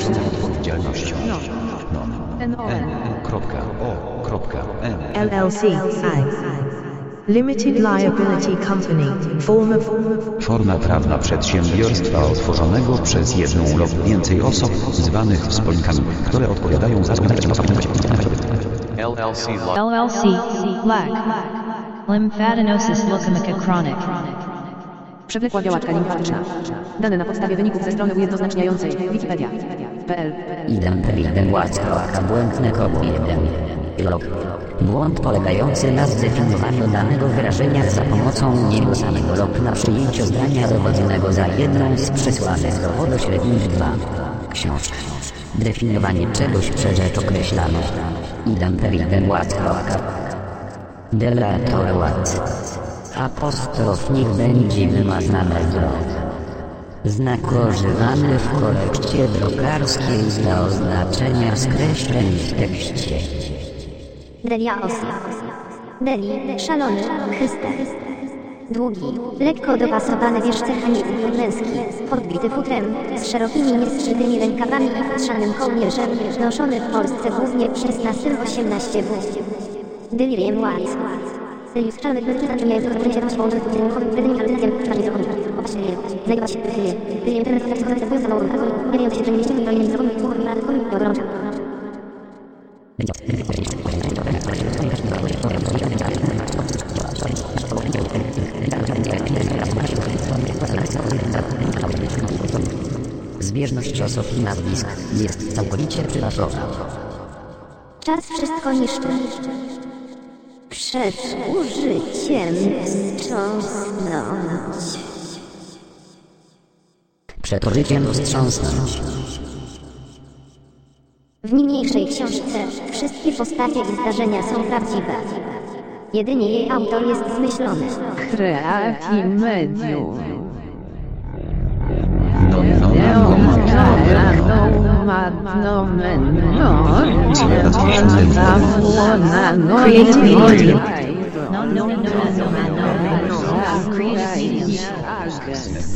zgodnością. Non. N.O.M. LLC I. Limited Liability Company. Form of Forma prawna przedsiębiorstwa otworzonego przez jedną lub więcej osób, zwanych wspólnikami, które odpowiadają za LLC. LLC, LAC. Lymphadenosis leukemica chronic. Przewlekła białaczka limfatyczna. Dane na podstawie wyników ze strony ujednoznaczniającej Wikipedia.pl Idem idem łacka, błędne koło jeden. Log. Błąd polegający na zdefiniowaniu danego wyrażenia za pomocą niego samego log na przyjęciu zdania dowodzonego za jedną z przesłanych dowodów średnich dwa. Książka. Definiowanie czegoś przez rzecz określaną. Idem idem łacka. Delator ład. Apostrof niech będzie wymazany drog. Znak używany w korekcie drukarskiej dla oznaczenia skreśleń w tekście. Deliaos. Deli, szalony, Chryste. Długi, lekko dopasowany wierzchmechanizm męski, podbity futrem, z szerokimi nieskrzytymi rękawami i futrzanym kołnierzem, noszony w Polsce głównie przez XVIII w. Delirium White. Ilustrowany połączone z budynkiem, wydymi alucyzacją, czwartej zakonu. Opatrzenie, znajdowa się wychylie. Delirium ten refleks chodzący wpływ Zbieżność osób i nazwisk jest całkowicie prywatowa. Czas wszystko niszczy. Przed użyciem wstrząsnąć. Przed użyciem wstrząsnąć. W niniejszej książce wszystkie postacie i zdarzenia są prawdziwe. Jedynie jej autor jest zmyślony. No, no, no, no, No, no, no, no, no,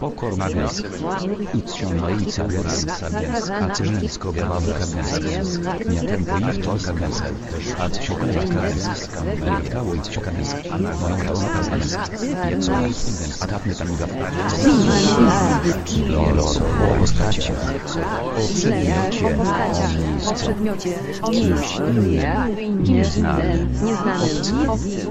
Pokorna gęska. Icciona i cagerska gęska. A cyrzęsko białawka gęska. Miatempo i wczorka gęska. A cioka gęska. Melitało i cioka gęska. A na gęska. Jeco i gęska. A tapny tam uga. Lolo. O postacie. O przedmiocie. O przedmiocie, o miejscu, Nieznany. nieznanym, obcym,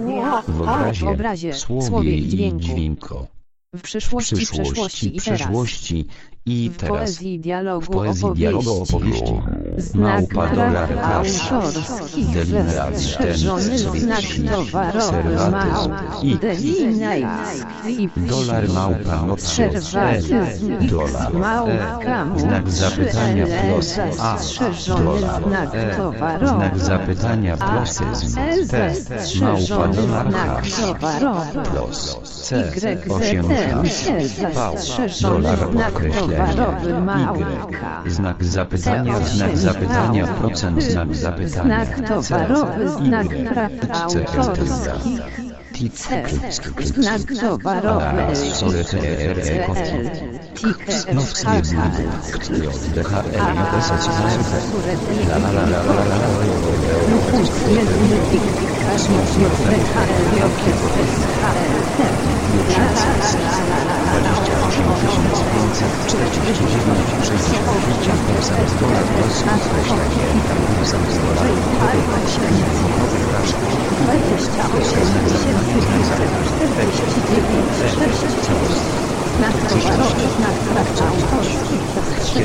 W obrazie, słowie i dźwięku, w W przyszłości, przyszłości, przeszłości i teraz, przeszłości i w teraz. poezji dialogu W poezji dialogu opowieści. Znak Małpa dolar autorskich, Delineat ten znak towarowy małp, delineat, Dolar małpa Przerwatyzm. Dolar Małpka E. Znak zapytania plus A. Dolar znak E. towarowy. Znak zapytania E. T. Małpa dolar towarowy. plus C. YZM 8 hash V. Dolar małpka. Y. Znak zapytania, znak zapytania, procent, znak zapytania. Znak towarowy, znak praw autorskich. Znak towarowy. A, sorry, T, R, E, K, TIKE,